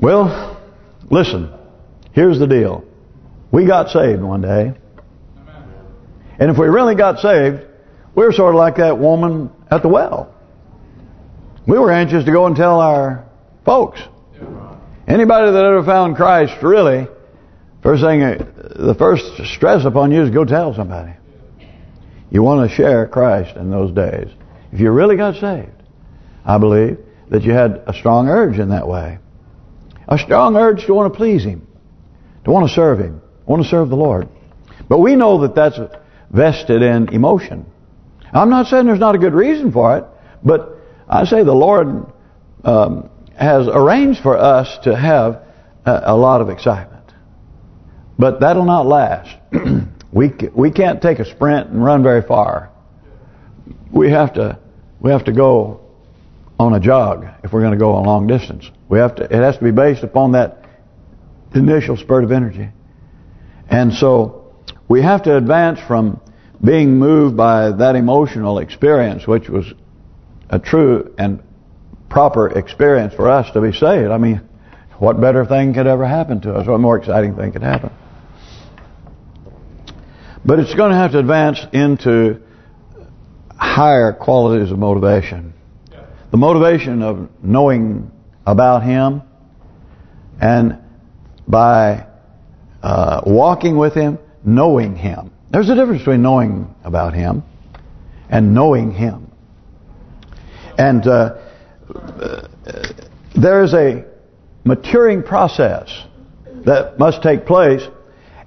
Well, listen. Here's the deal. We got saved one day. And if we really got saved, we were sort of like that woman at the well. We were anxious to go and tell our folks. Anybody that ever found Christ, really, first thing, uh, the first stress upon you is go tell somebody. You want to share Christ in those days. If you really got saved, I believe that you had a strong urge in that way. A strong urge to want to please Him, to want to serve Him, want to serve the Lord. But we know that that's vested in emotion. I'm not saying there's not a good reason for it, but I say the Lord um, has arranged for us to have a, a lot of excitement. But that'll not last. we we can't take a sprint and run very far. We have to we have to go on a jog if we're going to go a long distance. We have to. It has to be based upon that initial spurt of energy. And so we have to advance from being moved by that emotional experience, which was a true and proper experience for us to be saved. I mean, what better thing could ever happen to us? What more exciting thing could happen? But it's going to have to advance into higher qualities of motivation. The motivation of knowing about Him and by uh, walking with Him, knowing Him. There's a difference between knowing about Him and knowing Him. And uh, uh, there is a maturing process that must take place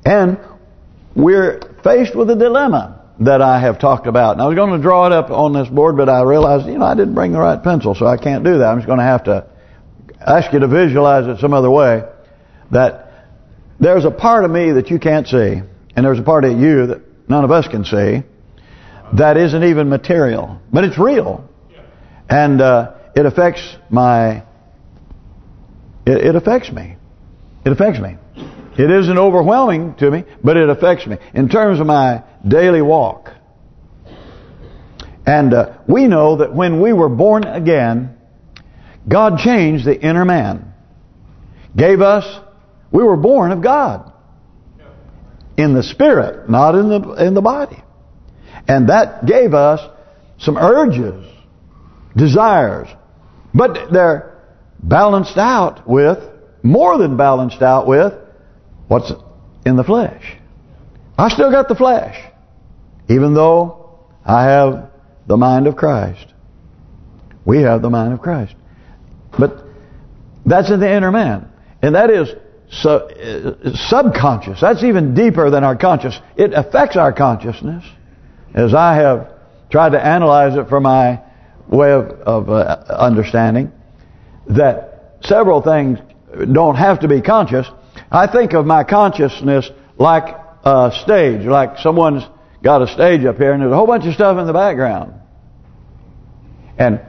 and we're faced with a dilemma that I have talked about. And I was going to draw it up on this board, but I realized, you know, I didn't bring the right pencil, so I can't do that. I'm just going to have to ask you to visualize it some other way. That there's a part of me that you can't see, and there's a part of you that none of us can see, that isn't even material, but it's real. And uh, it affects my, it, it affects me. It affects me. It isn't overwhelming to me, but it affects me in terms of my daily walk. And uh, we know that when we were born again, God changed the inner man. Gave us, we were born of God. In the spirit, not in the in the body. And that gave us some urges, desires. But they're balanced out with, more than balanced out with, what's in the flesh. I still got the flesh. Even though I have the mind of Christ. We have the mind of Christ. But that's in the inner man. And that is uh, subconscious. That's even deeper than our conscious. It affects our consciousness. As I have tried to analyze it from my way of, of uh, understanding, that several things don't have to be conscious. I think of my consciousness like a stage, like someone's got a stage up here and there's a whole bunch of stuff in the background. And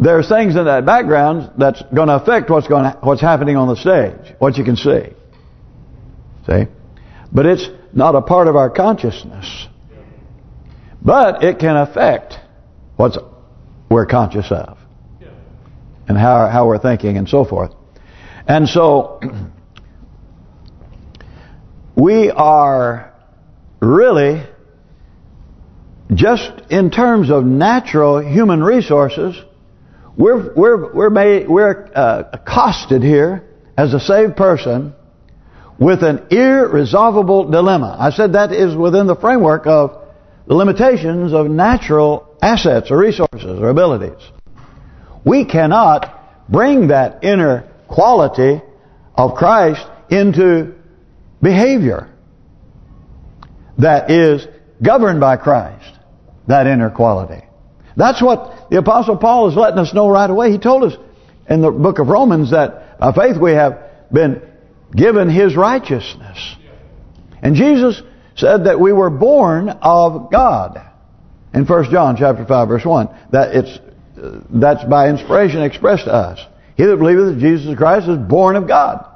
there's things in that background that's going to affect what's going what's happening on the stage, what you can see. See? But it's not a part of our consciousness. But it can affect what we're conscious of. And how how we're thinking and so forth. And so we are really just in terms of natural human resources, we're we're we're made we're uh, accosted here as a saved person with an irresolvable dilemma. I said that is within the framework of the limitations of natural assets or resources or abilities. We cannot bring that inner quality of Christ into behavior that is governed by Christ, that inner quality. That's what the Apostle Paul is letting us know right away. He told us in the book of Romans that by faith we have been given His righteousness. And Jesus said that we were born of God. In 1 John chapter 5 verse 1. That it's that's by inspiration expressed to us. He that believeth that Jesus Christ is born of God.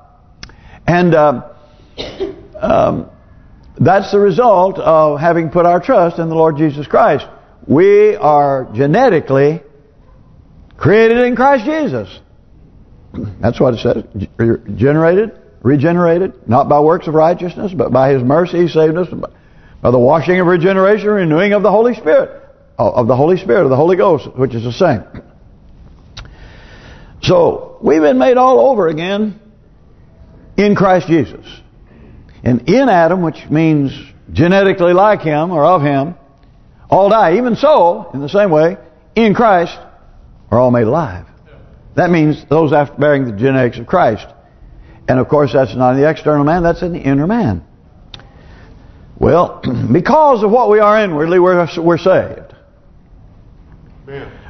And um, um, that's the result of having put our trust in the Lord Jesus Christ. We are genetically created in Christ Jesus. That's what it says. Generated, regenerated, not by works of righteousness, but by His mercy He saved us by the washing of regeneration, renewing of the Holy Spirit, of the Holy Spirit, of the Holy Ghost, which is the same. So, we've been made all over again in Christ Jesus. And in Adam, which means genetically like Him or of Him, all die. Even so, in the same way, in Christ are all made alive. That means those after bearing the genetics of Christ. And of course, that's not in the external man, that's in the inner man. Well, because of what we are inwardly, we're, we're saved.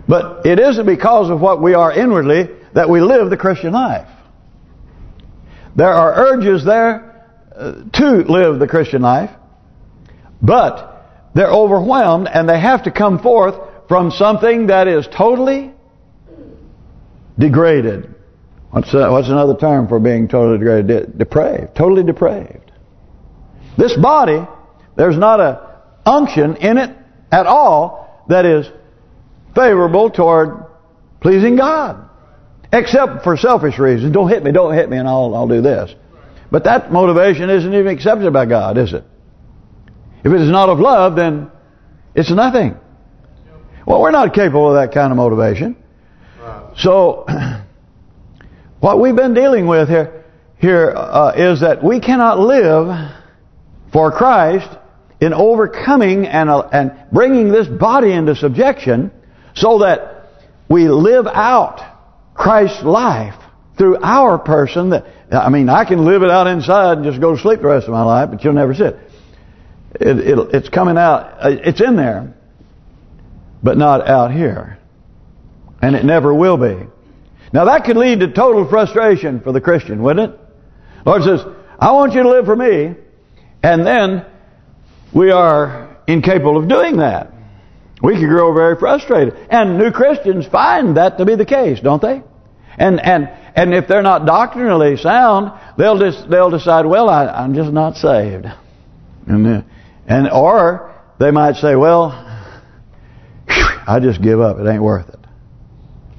But it isn't because of what we are inwardly that we live the Christian life. There are urges there uh, to live the Christian life, but they're overwhelmed and they have to come forth from something that is totally degraded. What's uh, what's another term for being totally degraded? De depraved, totally depraved. This body, there's not a unction in it at all that is favorable toward pleasing God. Except for selfish reasons. Don't hit me, don't hit me, and I'll I'll do this. But that motivation isn't even accepted by God, is it? If it is not of love, then it's nothing. Well, we're not capable of that kind of motivation. So, what we've been dealing with here here uh, is that we cannot live for Christ in overcoming and uh, and bringing this body into subjection so that we live out Christ's life through our person. That I mean, I can live it out inside and just go to sleep the rest of my life, but you'll never see it. it, it it's coming out. Uh, it's in there, but not out here. And it never will be. Now that could lead to total frustration for the Christian, wouldn't it? Lord says, I want you to live for me. And then we are incapable of doing that. We could grow very frustrated. And new Christians find that to be the case, don't they? And and and if they're not doctrinally sound, they'll just they'll decide, well, I, am just not saved. And and or they might say, well, whew, I just give up. It ain't worth it.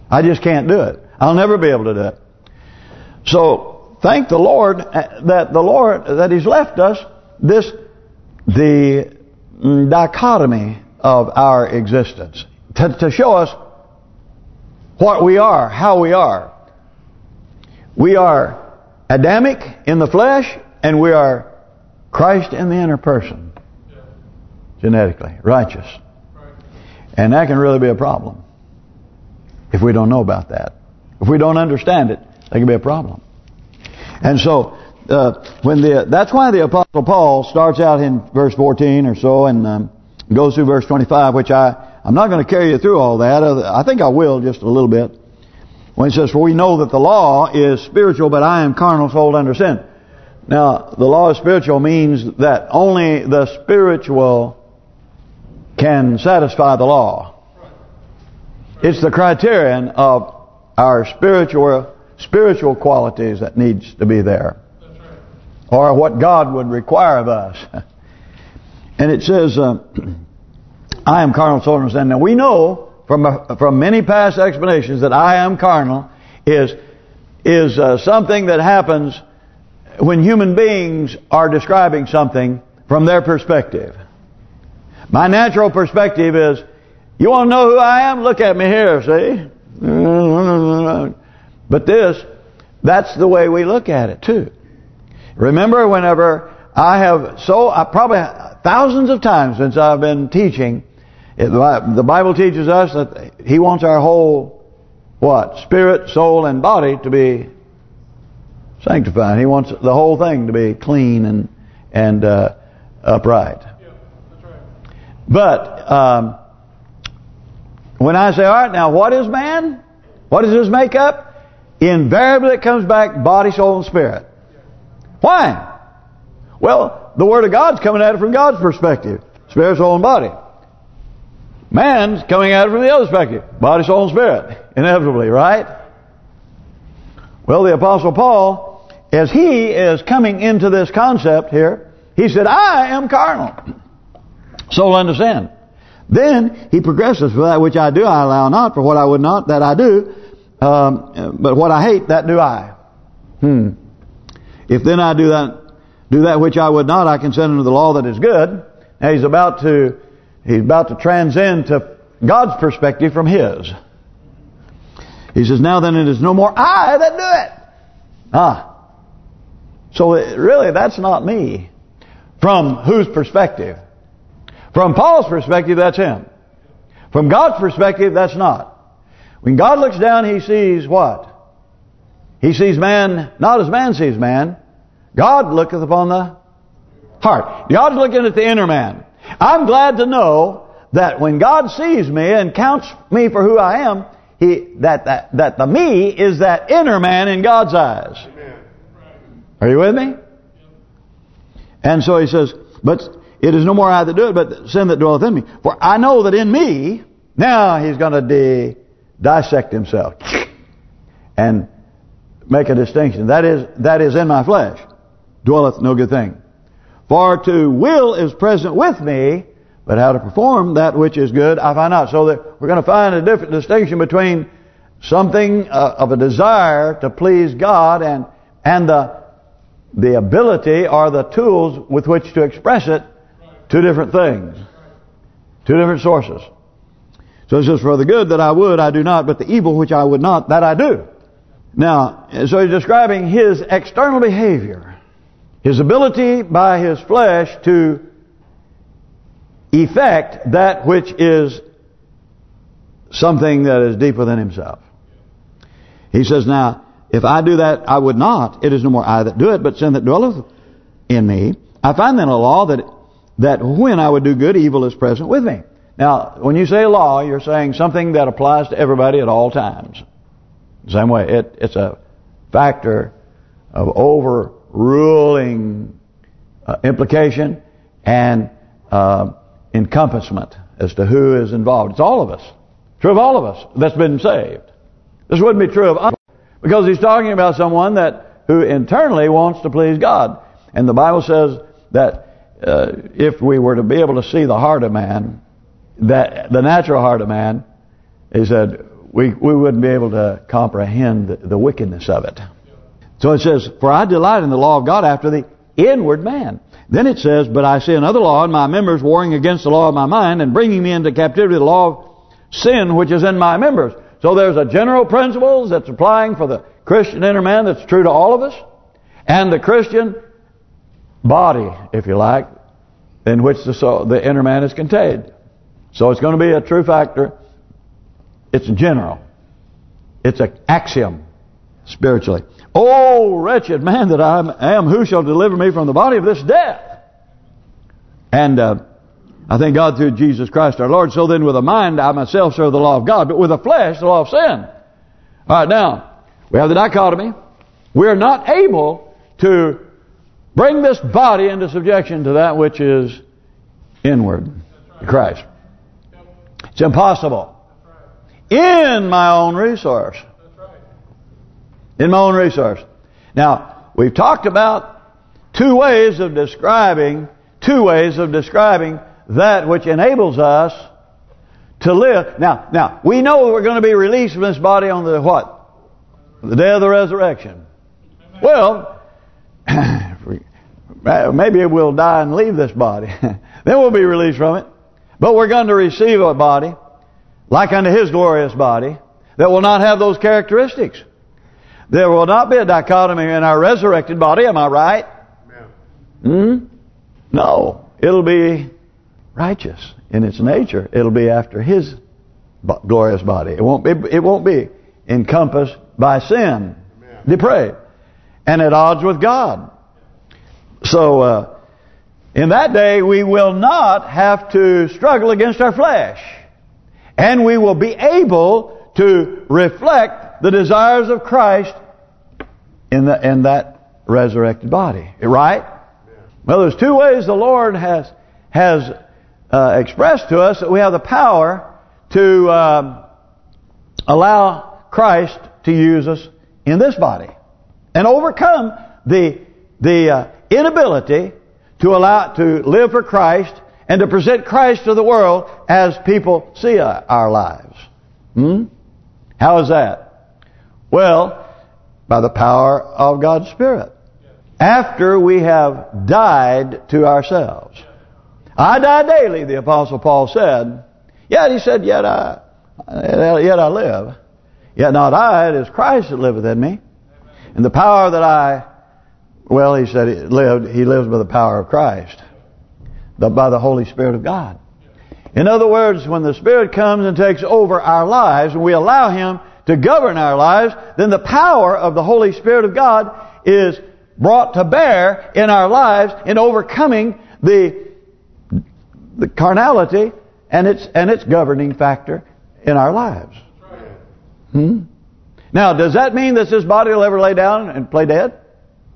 I just can't do it. I'll never be able to do it. So thank the Lord uh, that the Lord that He's left us this the dichotomy of our existence to, to show us what we are, how we are. We are Adamic in the flesh, and we are Christ in the inner person. Genetically, righteous. And that can really be a problem. If we don't know about that. If we don't understand it, that can be a problem. And so, uh, when the that's why the Apostle Paul starts out in verse 14 or so, and um, goes through verse 25, which I, I'm not going to carry you through all that. I think I will just a little bit. When he says, for we know that the law is spiritual, but I am carnal, sold under sin. Now, the law is spiritual means that only the spiritual can satisfy the law. It's the criterion of our spiritual spiritual qualities that needs to be there. Or what God would require of us. And it says, uh, I am carnal, soul, and sin. Now we know from uh, from many past explanations that I am carnal is is uh, something that happens when human beings are describing something from their perspective. My natural perspective is, you want to know who I am? Look at me here, see? But this, that's the way we look at it too. Remember whenever I have so I probably thousands of times since I've been teaching, the Bible teaches us that He wants our whole what spirit, soul, and body to be sanctified. He wants the whole thing to be clean and and uh, upright. But um, when I say, all right, now what is man? What is his makeup? Invariably it comes back body, soul, and spirit. Why? Well, the Word of God's coming at it from God's perspective. Spirit, soul, and body. Man's coming at it from the other perspective. Body, soul, and spirit. Inevitably, right? Well, the Apostle Paul, as he is coming into this concept here, he said, I am carnal. Soul unto sin. Then he progresses, for that which I do I allow not, for what I would not, that I do. Um, but what I hate, that do I. Hmm. If then I do that, do that which I would not, I consent unto the law that is good. Now he's about to, he's about to transcend to God's perspective from his. He says, now then it is no more I that do it. Ah. So really, that's not me. From whose perspective? From Paul's perspective, that's him. From God's perspective, that's not. When God looks down, He sees what? He sees man, not as man sees man. God looketh upon the heart. God's looking at the inner man. I'm glad to know that when God sees me and counts me for who I am, he that that that the me is that inner man in God's eyes. Are you with me? And so he says, but it is no more I that do it, but sin that dwelleth in me. For I know that in me, now he's going to dissect himself and make a distinction. That is that is in my flesh, dwelleth no good thing. For to will is present with me, but how to perform that which is good I find not. So that we're going to find a different distinction between something uh, of a desire to please God and and the the ability or the tools with which to express it Two different things. Two different sources. So it says, for the good that I would, I do not, but the evil which I would not, that I do. Now, so he's describing his external behavior. His ability by his flesh to effect that which is something that is deep within himself. He says, now, if I do that, I would not. It is no more I that do it, but sin that dwelleth in me. I find then a law that that when I would do good, evil is present with me. Now, when you say law, you're saying something that applies to everybody at all times. Same way, it, it's a factor of overruling uh, implication and uh, encompassment as to who is involved. It's all of us. True of all of us that's been saved. This wouldn't be true of us because he's talking about someone that who internally wants to please God. And the Bible says that uh, if we were to be able to see the heart of man, that the natural heart of man, he said we we wouldn't be able to comprehend the, the wickedness of it. So it says, "For I delight in the law of God after the inward man." Then it says, "But I see another law in my members, warring against the law of my mind, and bringing me into captivity the law of sin which is in my members." So there's a general principles that's applying for the Christian inner man that's true to all of us, and the Christian body, if you like, in which the soul, the inner man is contained. So it's going to be a true factor. It's general. It's an axiom spiritually. Oh, wretched man that I am, who shall deliver me from the body of this death? And uh, I thank God through Jesus Christ our Lord. So then with the mind I myself serve the law of God, but with the flesh the law of sin. All right, now, we have the dichotomy. We are not able to Bring this body into subjection to that which is inward, Christ. It's impossible. In my own resource. In my own resource. Now, we've talked about two ways of describing, two ways of describing that which enables us to live. Now, now we know we're going to be released from this body on the what? The day of the resurrection. Well, maybe we'll die and leave this body. then we'll be released from it. But we're going to receive a body, like unto His glorious body, that will not have those characteristics. There will not be a dichotomy in our resurrected body, am I right? Hmm? No. It'll be righteous in its nature. It'll be after His glorious body. It won't be. It won't be encompassed by sin, Amen. depraved, and at odds with God. So, uh, in that day, we will not have to struggle against our flesh. And we will be able to reflect the desires of Christ in, the, in that resurrected body. Right? Well, there's two ways the Lord has has uh, expressed to us that we have the power to um, allow Christ to use us in this body and overcome the the uh, inability to allow to live for Christ and to present Christ to the world as people see our lives. Hmm? How is that? Well, by the power of God's Spirit. After we have died to ourselves. I die daily, the Apostle Paul said. Yet he said, yet I, yet I live. Yet not I, it is Christ that liveth in me. And the power that I, well, he said he lived, he lives by the power of Christ. By the Holy Spirit of God. In other words, when the Spirit comes and takes over our lives, and we allow Him to govern our lives, then the power of the Holy Spirit of God is brought to bear in our lives in overcoming the the carnality and its and its governing factor in our lives. Hmm? Now, does that mean that this body will ever lay down and play dead?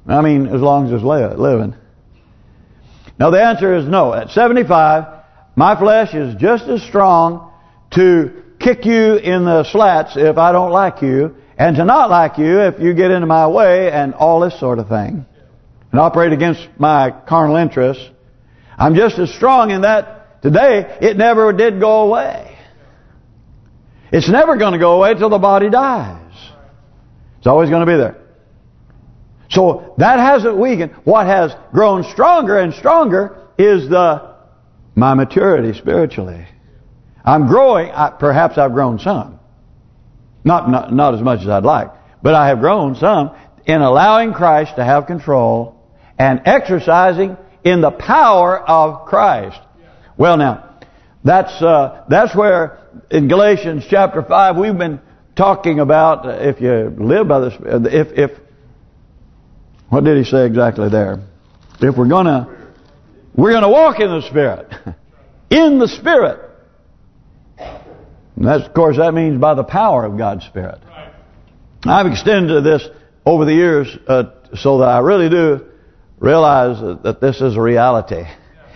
I mean, as long as it's living. Now, the answer is no. At 75, my flesh is just as strong to kick you in the slats if I don't like you, and to not like you if you get into my way and all this sort of thing, and operate against my carnal interests. I'm just as strong in that today. It never did go away. It's never going to go away till the body dies. It's always going to be there. So that hasn't weakened. What has grown stronger and stronger is the my maturity spiritually. I'm growing. I, perhaps I've grown some. Not, not not as much as I'd like. But I have grown some in allowing Christ to have control and exercising in the power of Christ. Well now, that's uh, that's where in Galatians chapter 5 we've been talking about if you live by this if if what did he say exactly there? If we're gonna we're gonna walk in the Spirit. in the Spirit. And that's, of course, that means by the power of God's Spirit. I've extended this over the years uh, so that I really do realize that, that this is a reality.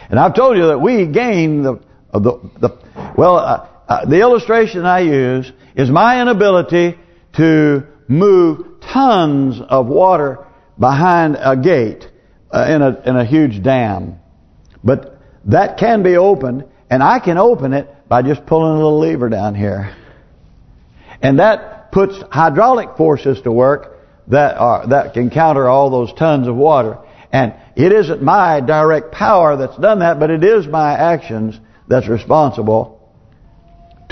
And I've told you that we gain the the, the well uh, uh, the illustration I use is my inability to move tons of water behind a gate uh, in a in a huge dam, but that can be opened, and I can open it by just pulling a little lever down here. And that puts hydraulic forces to work that are that can counter all those tons of water. And it isn't my direct power that's done that, but it is my actions that's responsible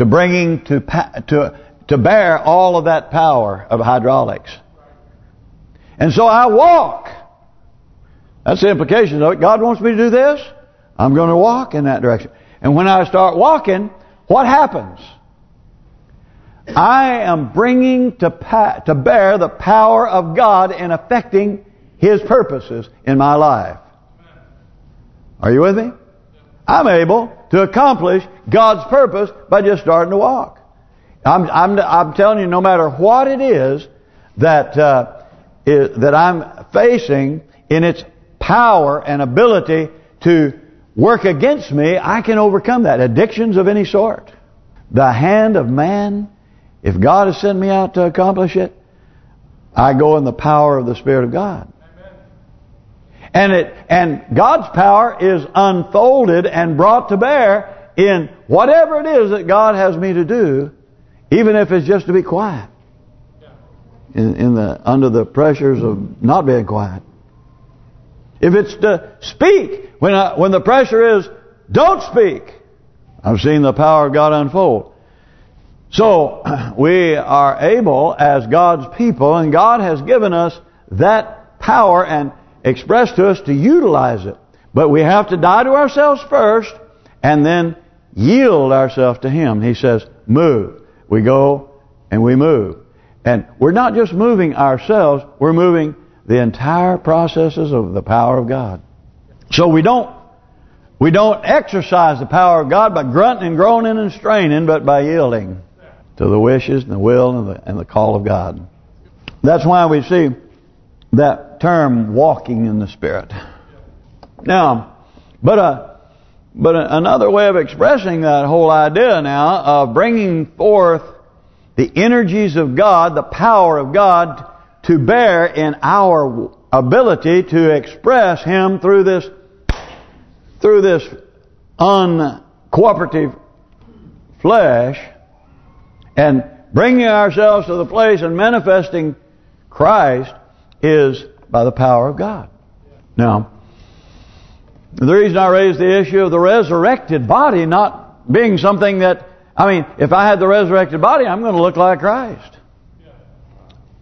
to bringing to to to bear all of that power of hydraulics. And so I walk. That's the implication of it. God wants me to do this. I'm going to walk in that direction. And when I start walking, what happens? I am bringing to to bear the power of God in affecting His purposes in my life. Are you with me? I'm able to accomplish God's purpose by just starting to walk. I'm I'm I'm telling you, no matter what it is that uh, is, that I'm facing in its power and ability to work against me, I can overcome that. Addictions of any sort. The hand of man, if God has sent me out to accomplish it, I go in the power of the Spirit of God. And it and God's power is unfolded and brought to bear in whatever it is that God has me to do, even if it's just to be quiet. In, in the under the pressures of not being quiet. If it's to speak, when I, when the pressure is, don't speak. I've seen the power of God unfold. So, we are able as God's people, and God has given us that power and expressed to us to utilize it. But we have to die to ourselves first, and then yield ourselves to Him. He says, move. We go and we move. And we're not just moving ourselves, we're moving the entire processes of the power of God. So we don't we don't exercise the power of God by grunting and groaning and straining, but by yielding to the wishes and the will and the, and the call of God. That's why we see that term walking in the Spirit. Now, but but another way of expressing that whole idea now of bringing forth the energies of God, the power of God to bear in our ability to express Him through this through this uncooperative flesh and bringing ourselves to the place and manifesting Christ is by the power of God. Now, the reason I raised the issue of the resurrected body not being something that, I mean, if I had the resurrected body, I'm going to look like Christ.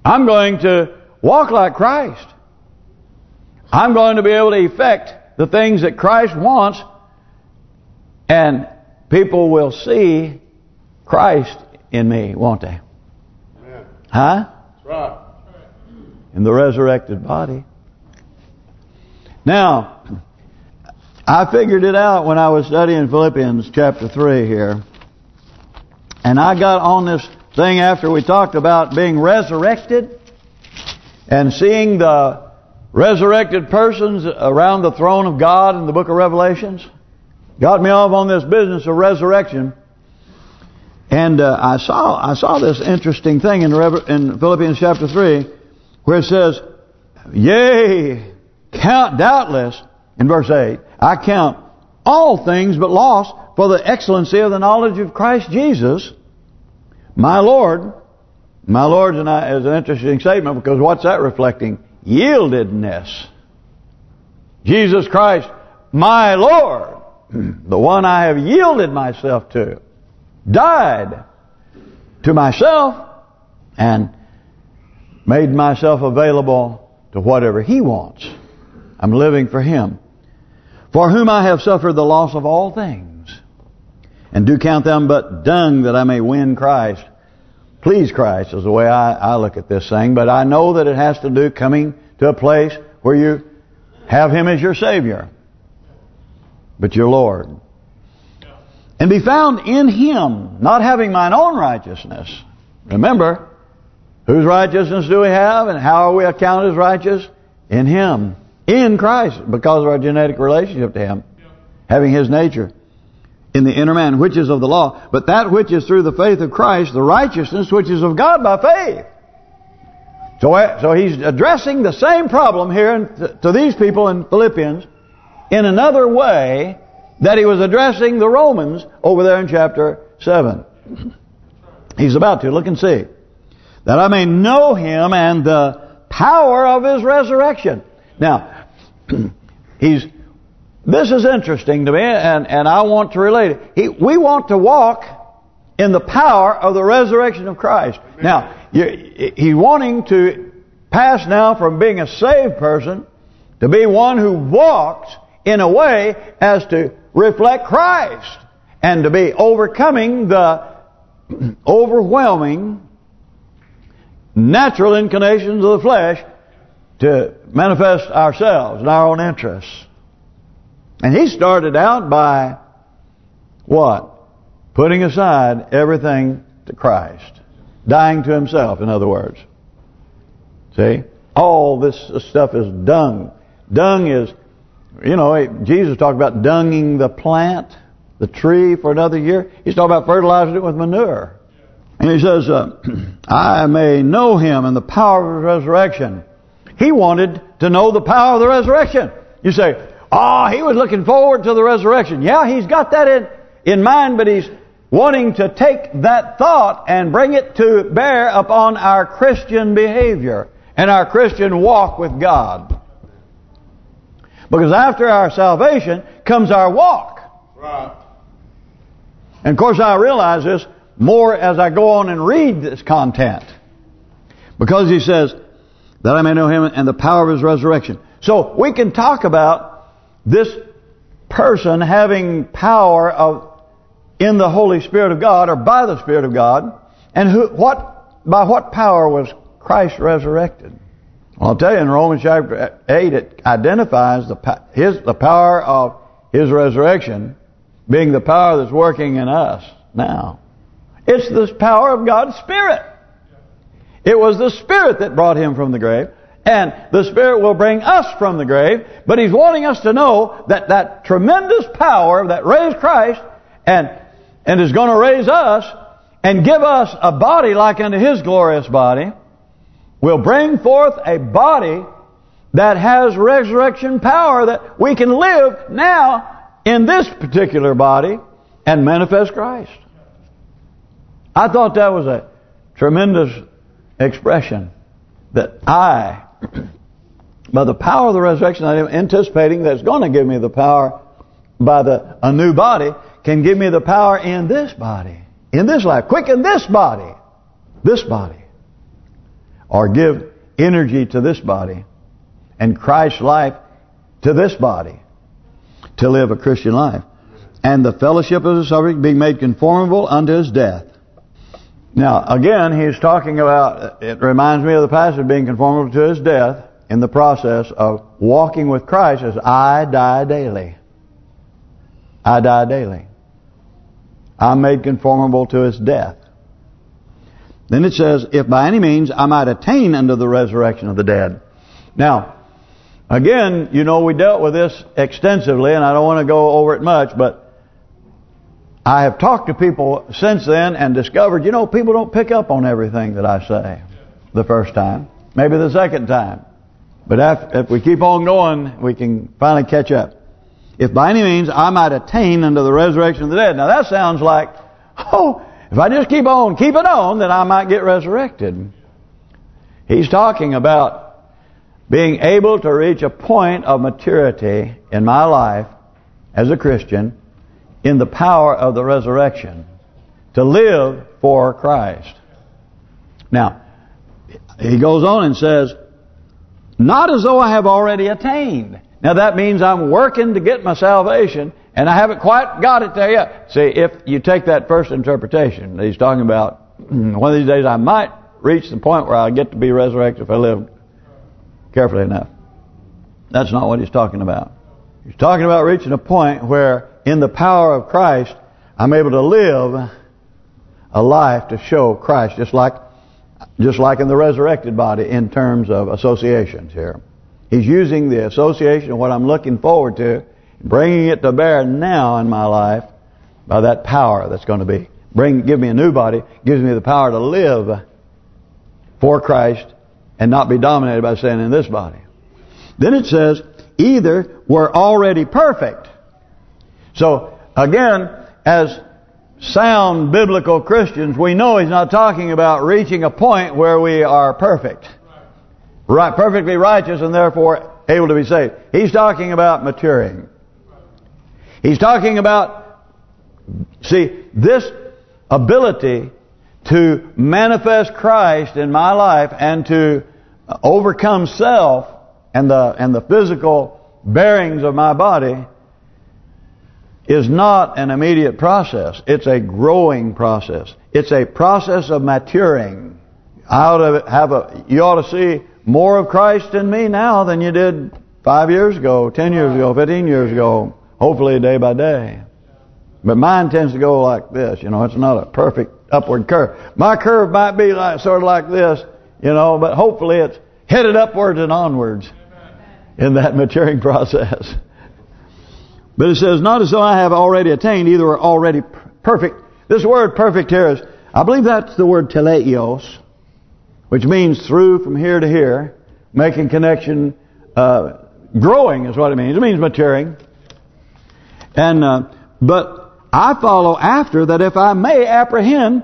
I'm going to walk like Christ. I'm going to be able to effect the things that Christ wants and people will see Christ in me, won't they? Amen. Huh? That's right. In the resurrected body. Now, I figured it out when I was studying Philippians chapter 3 here. And I got on this thing after we talked about being resurrected and seeing the resurrected persons around the throne of God in the book of Revelations. Got me off on this business of resurrection. And uh, I saw I saw this interesting thing in, in Philippians chapter 3 where it says, Yea, count doubtless, in verse 8, I count all things but loss for the excellency of the knowledge of Christ Jesus, my Lord. My Lord is an interesting statement because what's that reflecting? Yieldedness. Jesus Christ, my Lord, the one I have yielded myself to, died to myself and made myself available to whatever He wants. I'm living for Him. For whom I have suffered the loss of all things, and do count them but dung that I may win Christ. Please Christ is the way I, I look at this thing, but I know that it has to do coming to a place where you have Him as your Savior, but your Lord. And be found in Him, not having mine own righteousness. Remember, whose righteousness do we have and how are we accounted as righteous? In Him. In Christ, because of our genetic relationship to Him. Having His nature in the inner man, which is of the law, but that which is through the faith of Christ, the righteousness which is of God by faith. So, so he's addressing the same problem here to these people in Philippians in another way that he was addressing the Romans over there in chapter 7. He's about to. Look and see. That I may know him and the power of his resurrection. Now, he's this is interesting to me, and, and I want to relate it. He, we want to walk in the power of the resurrection of Christ. Amen. Now, you, he's wanting to pass now from being a saved person to be one who walks in a way as to reflect Christ and to be overcoming the overwhelming natural inclinations of the flesh to manifest ourselves and our own interests. And he started out by what? Putting aside everything to Christ. Dying to himself, in other words. See? All this stuff is dung. Dung is, you know, Jesus talked about dunging the plant, the tree for another year. He's talking about fertilizing it with manure. And he says, uh, I may know him and the power of his resurrection. He wanted to know the power of the resurrection. You say, Oh, he was looking forward to the resurrection. Yeah, he's got that in, in mind, but he's wanting to take that thought and bring it to bear upon our Christian behavior and our Christian walk with God. Because after our salvation comes our walk. Right. And of course I realize this more as I go on and read this content. Because he says, that I may know him and the power of his resurrection. So we can talk about this person having power of in the Holy Spirit of God or by the Spirit of God, and who what by what power was Christ resurrected? I'll tell you in Romans chapter 8 it identifies the his the power of his resurrection being the power that's working in us now. It's the power of God's Spirit. It was the Spirit that brought him from the grave. And the Spirit will bring us from the grave. But He's wanting us to know that that tremendous power that raised Christ and and is going to raise us and give us a body like unto His glorious body will bring forth a body that has resurrection power that we can live now in this particular body and manifest Christ. I thought that was a tremendous expression that I, by the power of the resurrection, I'm anticipating that's going to give me the power by the a new body, can give me the power in this body, in this life, quicken this body, this body, or give energy to this body, and Christ's life to this body, to live a Christian life. And the fellowship of the subject being made conformable unto his death. Now, again, he's talking about, it reminds me of the passage being conformable to his death in the process of walking with Christ as I die daily. I die daily. I'm made conformable to his death. Then it says, if by any means I might attain unto the resurrection of the dead. Now, again, you know, we dealt with this extensively, and I don't want to go over it much, but I have talked to people since then and discovered, you know, people don't pick up on everything that I say the first time, maybe the second time. But if, if we keep on going, we can finally catch up. If by any means I might attain unto the resurrection of the dead. Now that sounds like, oh, if I just keep on keeping on, then I might get resurrected. He's talking about being able to reach a point of maturity in my life as a Christian in the power of the resurrection to live for Christ. Now, he goes on and says, not as though I have already attained. Now that means I'm working to get my salvation and I haven't quite got it there yet. See, if you take that first interpretation, he's talking about one of these days I might reach the point where I get to be resurrected if I live carefully enough. That's not what he's talking about. He's talking about reaching a point where in the power of Christ, I'm able to live a life to show Christ, just like just like in the resurrected body in terms of associations here. He's using the association of what I'm looking forward to, bringing it to bear now in my life by that power that's going to be. Bring, give me a new body, gives me the power to live for Christ and not be dominated by sin in this body. Then it says, either we're already perfect so, again, as sound biblical Christians, we know he's not talking about reaching a point where we are perfect. Right, perfectly righteous and therefore able to be saved. He's talking about maturing. He's talking about, see, this ability to manifest Christ in my life and to overcome self and the and the physical bearings of my body is not an immediate process. It's a growing process. It's a process of maturing. I ought to have a. You ought to see more of Christ in me now than you did five years ago, ten years ago, fifteen years ago. Hopefully, day by day. But mine tends to go like this. You know, it's not a perfect upward curve. My curve might be like sort of like this. You know, but hopefully it's headed upwards and onwards in that maturing process. But it says, not as though I have already attained, either are already perfect. This word perfect here is, I believe that's the word teleios, which means through from here to here, making connection, uh, growing is what it means. It means maturing. And uh, But I follow after that if I may apprehend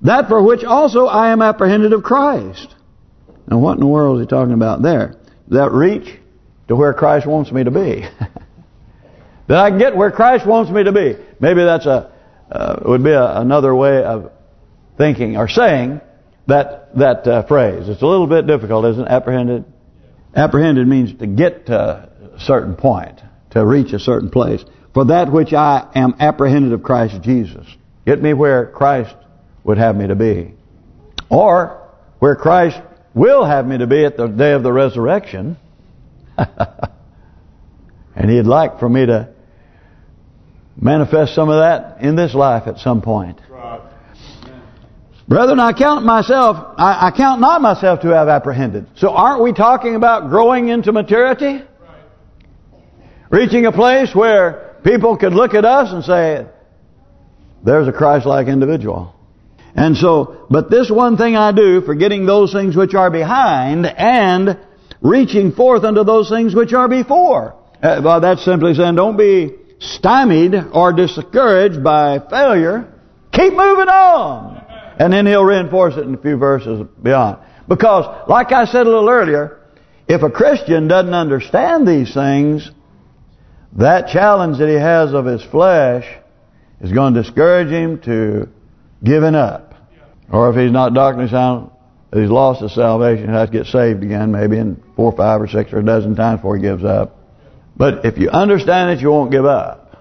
that for which also I am apprehended of Christ. Now what in the world is he talking about there? That reach to where Christ wants me to be. That I can get where Christ wants me to be. Maybe that's a uh, would be a, another way of thinking or saying that that uh, phrase. It's a little bit difficult, isn't it? Apprehended. Apprehended means to get to a certain point, to reach a certain place. For that which I am apprehended of Christ Jesus. Get me where Christ would have me to be. Or where Christ will have me to be at the day of the resurrection. and He'd like for me to manifest some of that in this life at some point. Brethren, I count myself, I, I, count not myself to have apprehended. So aren't we talking about growing into maturity? Reaching a place where people could look at us and say, there's a Christ-like individual. And so, but this one thing I do, forgetting those things which are behind and reaching forth unto those things which are before. Uh, well, that's simply saying don't be stymied or discouraged by failure, keep moving on. And then he'll reinforce it in a few verses beyond. Because, like I said a little earlier, if a Christian doesn't understand these things, that challenge that he has of his flesh is going to discourage him to giving up. Or if he's not doctrinally sound, he's lost his salvation, he has to get saved again, maybe in four, five, or six, or a dozen times before he gives up. But if you understand it, you won't give up.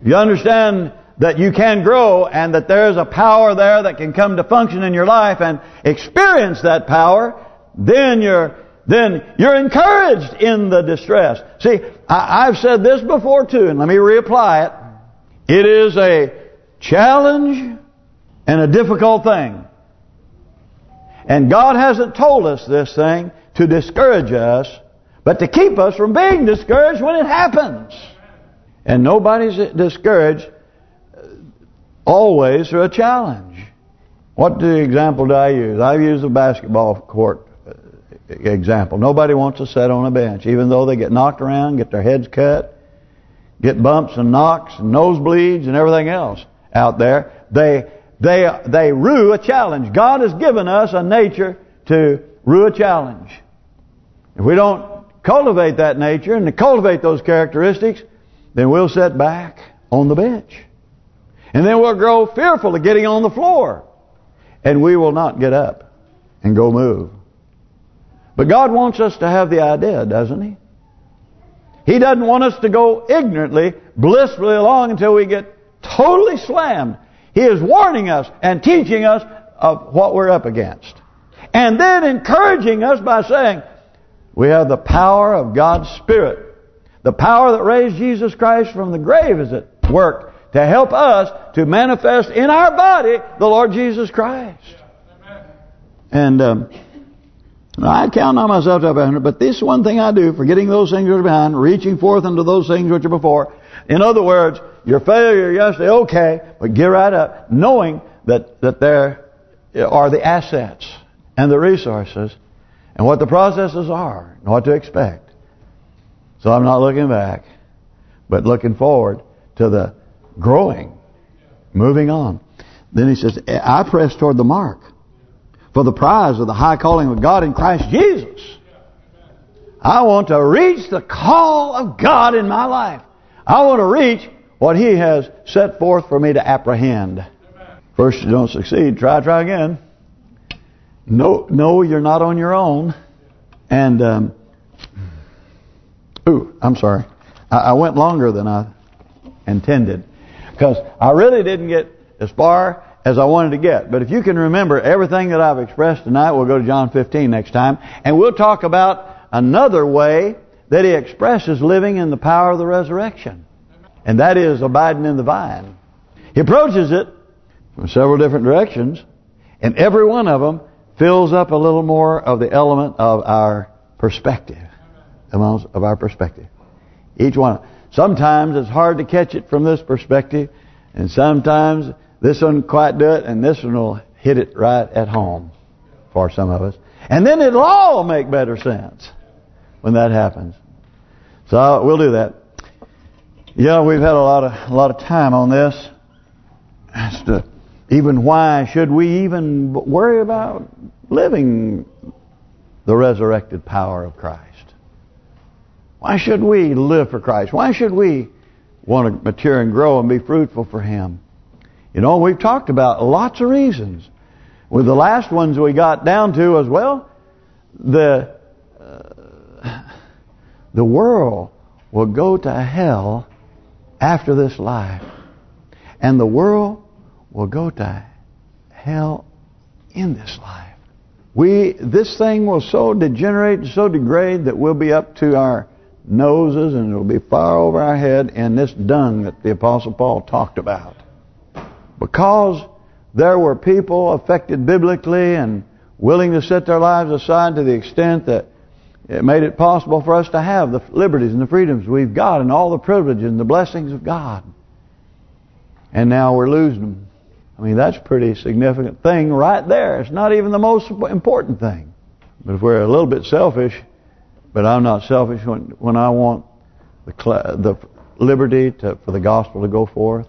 If you understand that you can grow and that there's a power there that can come to function in your life and experience that power, then you're then you're encouraged in the distress. See, I, have said this before too, and let me reapply it. It is a challenge and a difficult thing. And God hasn't told us this thing to discourage us, but to keep us from being discouraged when it happens. And nobody's discouraged always through a challenge. What the example do I use? I use a basketball court uh, example. Nobody wants to sit on a bench, even though they get knocked around, get their heads cut, get bumps and knocks and nosebleeds and everything else out there. They they they rue a challenge. God has given us a nature to rue a challenge. If we don't cultivate that nature and to cultivate those characteristics, then we'll sit back on the bench. And then we'll grow fearful of getting on the floor. And we will not get up and go move. But God wants us to have the idea, doesn't He? He doesn't want us to go ignorantly, blissfully along until we get totally slammed. He is warning us and teaching us of what we're up against. And then encouraging us by saying, we have the power of God's Spirit. The power that raised Jesus Christ from the grave is at work to help us to manifest in our body the Lord Jesus Christ. And um, I count on myself to have a hundred, but this one thing I do, forgetting those things which are behind, reaching forth unto those things which are before. In other words, your failure yesterday, okay, but get right up, knowing that that there are the assets and the resources and what the processes are and what to expect. So I'm not looking back, but looking forward to the growing, moving on. Then he says, I press toward the mark for the prize of the high calling of God in Christ Jesus. I want to reach the call of God in my life. I want to reach what He has set forth for me to apprehend. First you don't succeed, try, try again. No, no, you're not on your own. And, um, ooh, I'm sorry. I, I went longer than I intended. Because I really didn't get as far as I wanted to get. But if you can remember everything that I've expressed tonight, we'll go to John 15 next time. And we'll talk about another way that he expresses living in the power of the resurrection. And that is abiding in the vine. He approaches it from several different directions. And every one of them fills up a little more of the element of our perspective. Of our perspective. Each one. Sometimes it's hard to catch it from this perspective, and sometimes this one quite do it, and this one will hit it right at home for some of us. And then it'll all make better sense when that happens. So we'll do that. Yeah, we've had a lot of a lot of time on this. Even why should we even worry about living the resurrected power of Christ? Why should we live for Christ? Why should we want to mature and grow and be fruitful for Him? You know, we've talked about lots of reasons. With the last ones we got down to as well, the uh, the world will go to hell after this life. And the world will go to hell in this life. We This thing will so degenerate, and so degrade that we'll be up to our noses and it'll be far over our head in this dung that the Apostle Paul talked about. Because there were people affected biblically and willing to set their lives aside to the extent that it made it possible for us to have the liberties and the freedoms we've got and all the privileges and the blessings of God. And now we're losing them. I mean, that's a pretty significant thing right there. It's not even the most important thing. But if we're a little bit selfish, but I'm not selfish when when I want the the liberty to for the gospel to go forth.